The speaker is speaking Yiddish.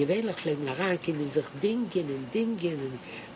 gewöhnlich pflegen nach in sich Dingen, in Dingen,